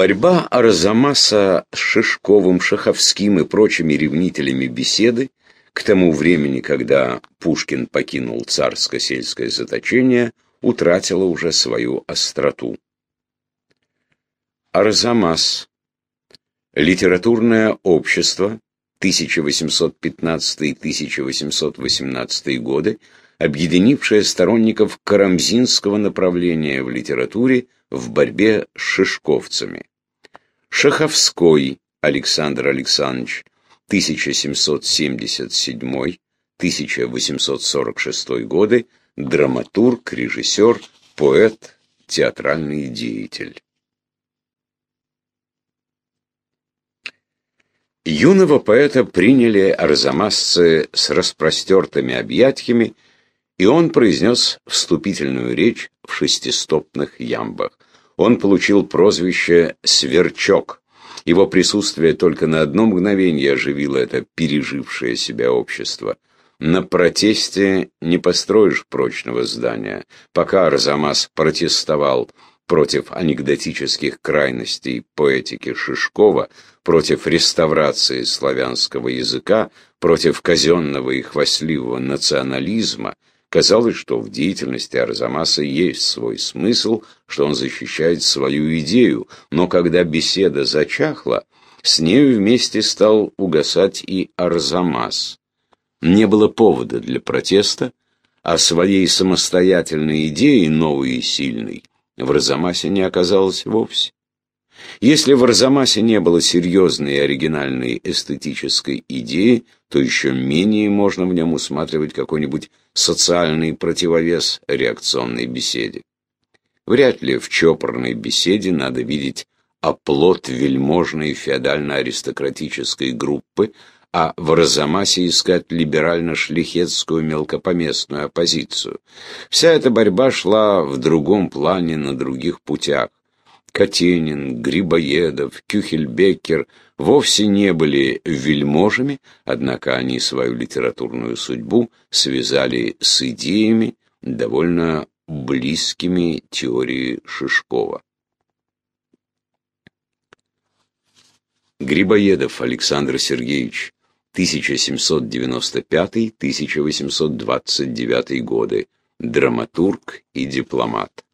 Борьба Арзамаса с Шишковым, Шаховским и прочими ревнителями беседы к тому времени, когда Пушкин покинул царско-сельское заточение, утратила уже свою остроту. Арзамас. Литературное общество 1815-1818 годы, объединившее сторонников карамзинского направления в литературе в борьбе с шишковцами. Шаховской Александр Александрович 1777-1846 годы, драматург, режиссер, поэт, театральный деятель. Юного поэта приняли арзамасцы с распростертыми объятиями, и он произнес вступительную речь в шестистопных ямбах. Он получил прозвище «Сверчок». Его присутствие только на одно мгновение оживило это пережившее себя общество. На протесте не построишь прочного здания. Пока Арзамас протестовал против анекдотических крайностей поэтики Шишкова, против реставрации славянского языка, против казенного и хвастливого национализма, казалось, что в деятельности Арзамаса есть свой смысл, что он защищает свою идею, но когда беседа зачахла, с нею вместе стал угасать и Арзамас. Не было повода для протеста, а своей самостоятельной идеей, новой и сильной, в Арзамасе не оказалось вовсе. Если в Арзамасе не было серьезной и оригинальной эстетической идеи, то еще менее можно в нем усматривать какой-нибудь социальный противовес реакционной беседе. Вряд ли в чопорной беседе надо видеть оплот вельможной феодально-аристократической группы, а в Арзамасе искать либерально-шлихетскую мелкопоместную оппозицию. Вся эта борьба шла в другом плане, на других путях. Катенин, Грибоедов, Кюхельбекер вовсе не были вельможами, однако они свою литературную судьбу связали с идеями, довольно близкими теории Шишкова. Грибоедов Александр Сергеевич 1795-1829 годы, драматург и дипломат.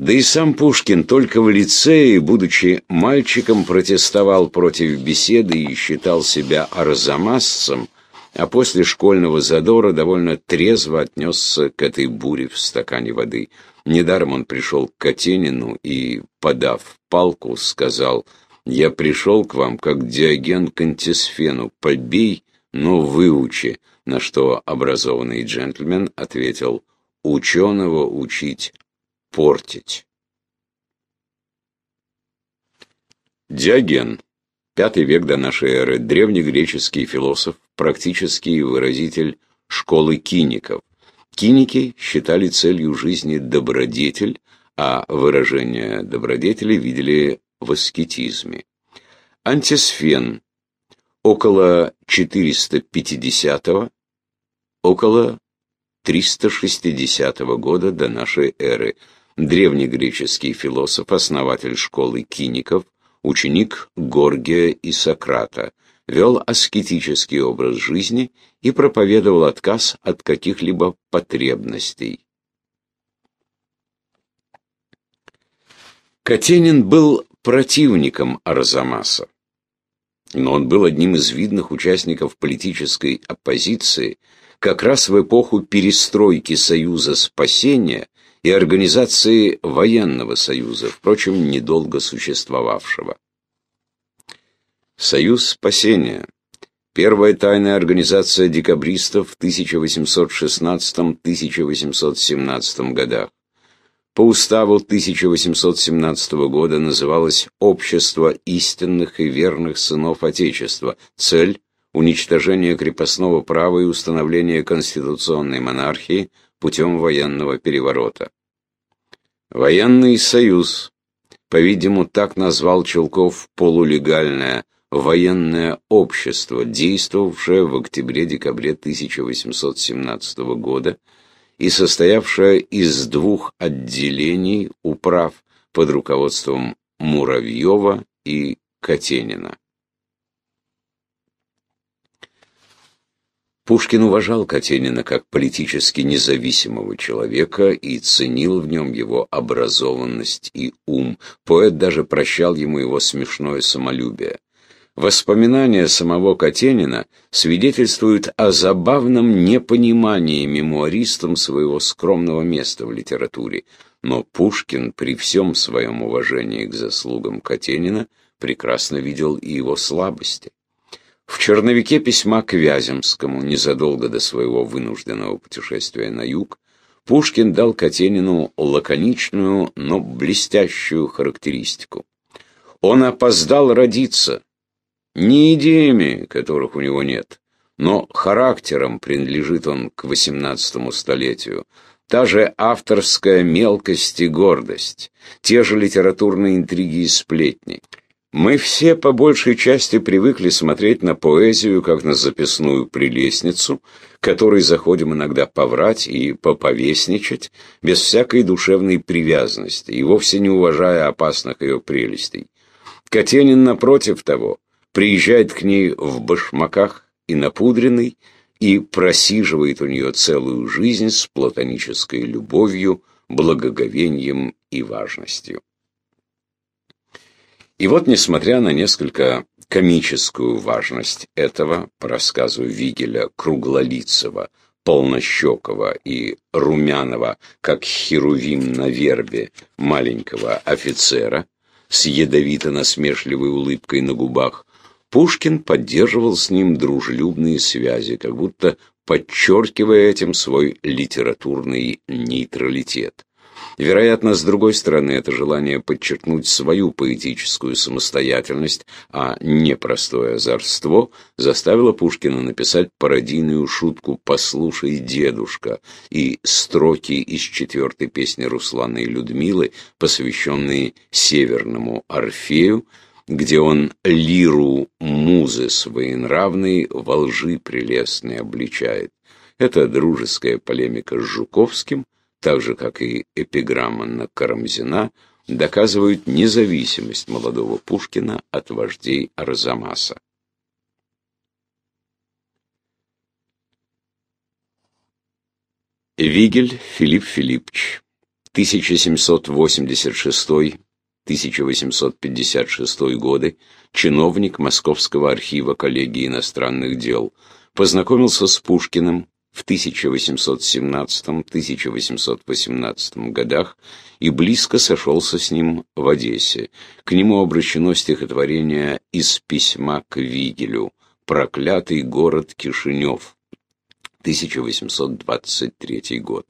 Да и сам Пушкин только в лицее, будучи мальчиком, протестовал против беседы и считал себя арзамасцем, а после школьного задора довольно трезво отнесся к этой буре в стакане воды. Недаром он пришел к Катенину и, подав палку, сказал — я пришел к вам, как Диоген к антисфену. Побей, но выучи. На что образованный джентльмен ответил, ученого учить, портить. Диоген. Пятый век до нашей эры. Древнегреческий философ, практический выразитель школы киников. Киники считали целью жизни добродетель, а выражение добродетели видели в аскетизме. Антисфен около 450 около 360 года до нашей эры. Древнегреческий философ, основатель школы киников, ученик Горгия и Сократа, вел аскетический образ жизни и проповедовал отказ от каких-либо потребностей. Катенин был противником Арзамаса. Но он был одним из видных участников политической оппозиции как раз в эпоху перестройки Союза спасения и организации военного союза, впрочем, недолго существовавшего. Союз спасения – первая тайная организация декабристов в 1816-1817 годах по уставу 1817 года называлось «Общество истинных и верных сынов Отечества». Цель – уничтожение крепостного права и установление конституционной монархии путем военного переворота. Военный союз, по-видимому, так назвал Челков полулегальное военное общество, действовавшее в октябре-декабре 1817 года, и состоявшая из двух отделений управ под руководством Муравьева и Катенина. Пушкин уважал Катенина как политически независимого человека и ценил в нем его образованность и ум. Поэт даже прощал ему его смешное самолюбие. Воспоминания самого Катенина свидетельствуют о забавном непонимании мемуаристом своего скромного места в литературе, но Пушкин при всем своем уважении к заслугам Катенина прекрасно видел и его слабости. В черновике письма к Вяземскому, незадолго до своего вынужденного путешествия на юг, Пушкин дал Катенину лаконичную, но блестящую характеристику. Он опоздал родиться, не идеями, которых у него нет, но характером принадлежит он к XVIII столетию. Та же авторская мелкость и гордость, те же литературные интриги и сплетни. Мы все по большей части привыкли смотреть на поэзию как на записную прелестницу, которой заходим иногда поврать и поповесничать, без всякой душевной привязанности и вовсе не уважая опасных ее прелестей. Катенин, напротив того, приезжает к ней в башмаках и напудренный, и просиживает у нее целую жизнь с платонической любовью, благоговением и важностью. И вот, несмотря на несколько комическую важность этого, по рассказу Вигеля Круглолицева, Полнощекова и Румянова, как херувим на вербе маленького офицера, с ядовито-насмешливой улыбкой на губах, Пушкин поддерживал с ним дружелюбные связи, как будто подчеркивая этим свой литературный нейтралитет. Вероятно, с другой стороны, это желание подчеркнуть свою поэтическую самостоятельность, а не простое озорство, заставило Пушкина написать пародийную шутку «Послушай, дедушка» и строки из четвертой песни Руслана и Людмилы, посвященные Северному Орфею, где он лиру музы своенравной во лжи прелестной обличает. Это дружеская полемика с Жуковским – так же, как и эпиграмма на Карамзина, доказывают независимость молодого Пушкина от вождей Арзамаса. Вигель Филипп Филиппович, 1786-1856 годы, чиновник Московского архива коллегии иностранных дел, познакомился с Пушкиным в 1817-1818 годах и близко сошелся с ним в Одессе. К нему обращено стихотворение «Из письма к Вигелю. Проклятый город Кишинев». 1823 год.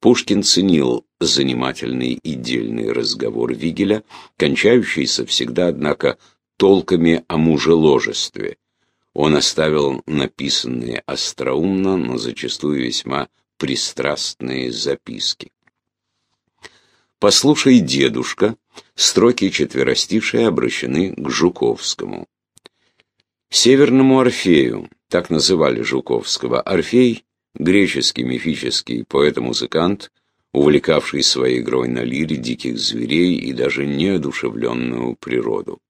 Пушкин ценил занимательный и дельный разговор Вигеля, кончающийся всегда, однако, толками о мужеложестве – он оставил написанные остроумно, но зачастую весьма пристрастные записки. «Послушай, дедушка», строки четверостишие обращены к Жуковскому. Северному Орфею, так называли Жуковского, Орфей – греческий мифический поэт-музыкант, увлекавший своей игрой на лире диких зверей и даже неодушевленную природу.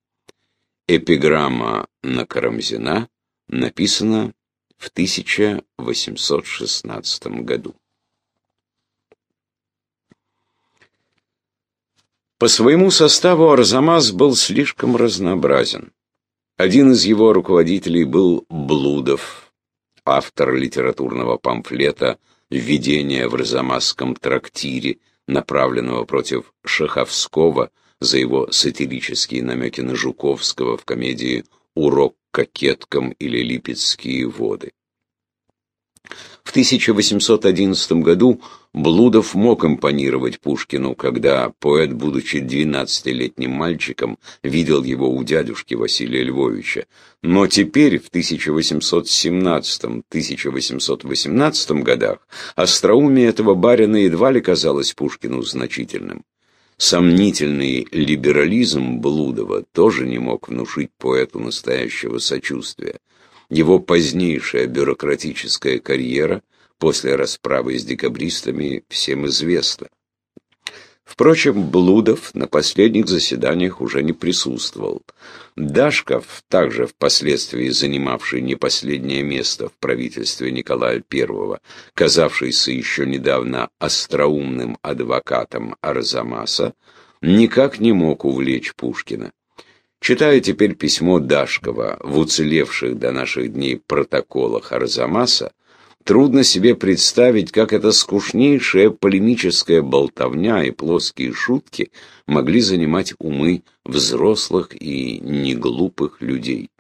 Эпиграмма на Карамзина написана в 1816 году. По своему составу Арзамас был слишком разнообразен. Один из его руководителей был Блудов, автор литературного памфлета «Введение в Арзамасском трактире», направленного против Шаховского за его сатирические намеки на Жуковского в комедии «Урок кокеткам» или «Липецкие воды». В 1811 году Блудов мог импонировать Пушкину, когда поэт, будучи двенадцатилетним мальчиком, видел его у дядюшки Василия Львовича. Но теперь, в 1817-1818 годах, остроумие этого барина едва ли казалось Пушкину значительным. Сомнительный либерализм Блудова тоже не мог внушить поэту настоящего сочувствия. Его позднейшая бюрократическая карьера после расправы с декабристами всем известна. Впрочем, Блудов на последних заседаниях уже не присутствовал. Дашков, также впоследствии занимавший не последнее место в правительстве Николая I, казавшийся еще недавно остроумным адвокатом Арзамаса, никак не мог увлечь Пушкина. Читая теперь письмо Дашкова в уцелевших до наших дней протоколах Арзамаса, Трудно себе представить, как эта скучнейшая полемическая болтовня и плоские шутки могли занимать умы взрослых и неглупых людей.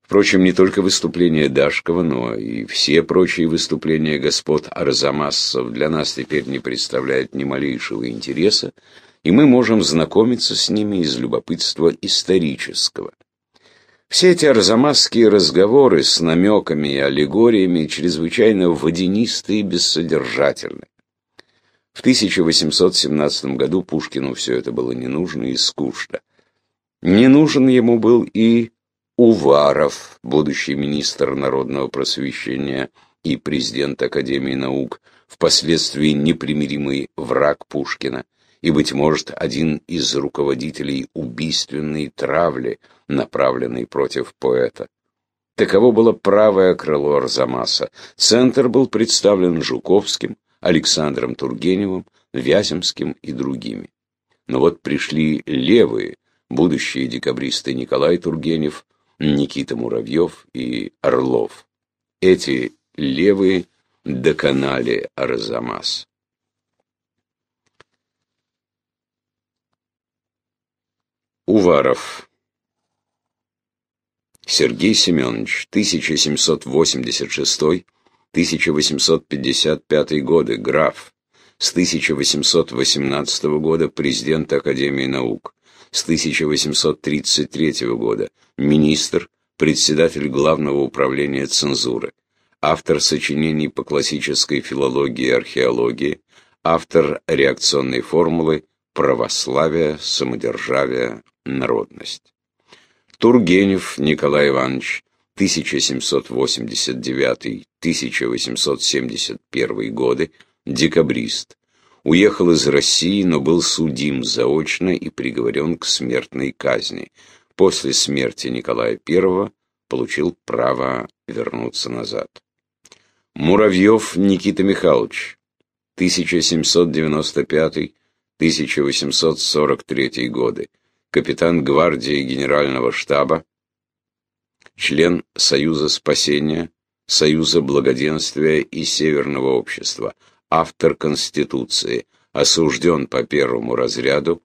Впрочем, не только выступления Дашкова, но и все прочие выступления господ Арзамассов для нас теперь не представляют ни малейшего интереса, и мы можем знакомиться с ними из любопытства исторического. Все эти арзамасские разговоры с намеками и аллегориями чрезвычайно водянисты и бессодержательны. В 1817 году Пушкину все это было не нужно и скучно. Не нужен ему был и Уваров, будущий министр народного просвещения и президент Академии наук, впоследствии непримиримый враг Пушкина и, быть может, один из руководителей убийственной травли, направленной против поэта. Таково было правое крыло Арзамаса. Центр был представлен Жуковским, Александром Тургеневым, Вяземским и другими. Но вот пришли левые, будущие декабристы Николай Тургенев, Никита Муравьев и Орлов. Эти левые доконали Арзамас. Уваров. Сергей Семенович, 1786-1855 годы, граф. С 1818 года президент Академии наук. С 1833 года министр, председатель Главного управления цензуры. Автор сочинений по классической филологии и археологии. Автор реакционной формулы православие, самодержавие, народность. Тургенев Николай Иванович, 1789-1871 годы, декабрист. Уехал из России, но был судим заочно и приговорен к смертной казни. После смерти Николая I получил право вернуться назад. Муравьев Никита Михайлович, 1795 1843 годы, капитан гвардии генерального штаба, член Союза спасения, Союза благоденствия и Северного общества, автор Конституции, осужден по первому разряду,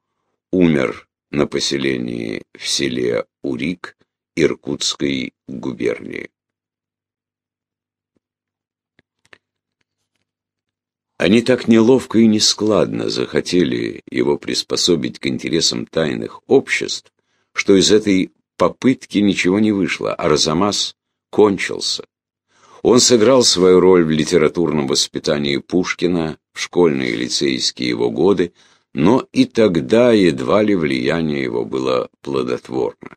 умер на поселении в селе Урик Иркутской губернии. Они так неловко и нескладно захотели его приспособить к интересам тайных обществ, что из этой попытки ничего не вышло, а Арзамас кончился. Он сыграл свою роль в литературном воспитании Пушкина в школьные и лицейские его годы, но и тогда едва ли влияние его было плодотворно.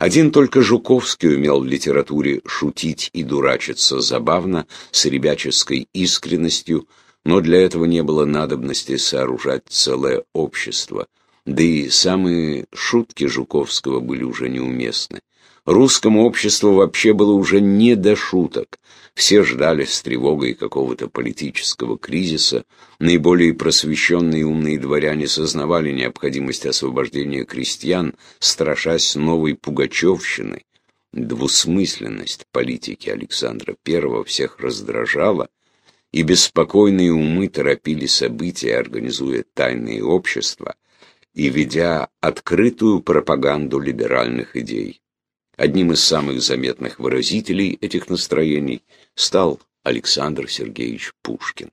Один только Жуковский умел в литературе шутить и дурачиться забавно, с ребяческой искренностью, но для этого не было надобности сооружать целое общество. Да и самые шутки Жуковского были уже неуместны. Русскому обществу вообще было уже не до шуток. Все ждали с тревогой какого-то политического кризиса. Наиболее просвещенные и умные дворяне сознавали необходимость освобождения крестьян, страшась новой пугачевщины. Двусмысленность политики Александра I всех раздражала, и беспокойные умы торопили события, организуя тайные общества и ведя открытую пропаганду либеральных идей. Одним из самых заметных выразителей этих настроений стал Александр Сергеевич Пушкин.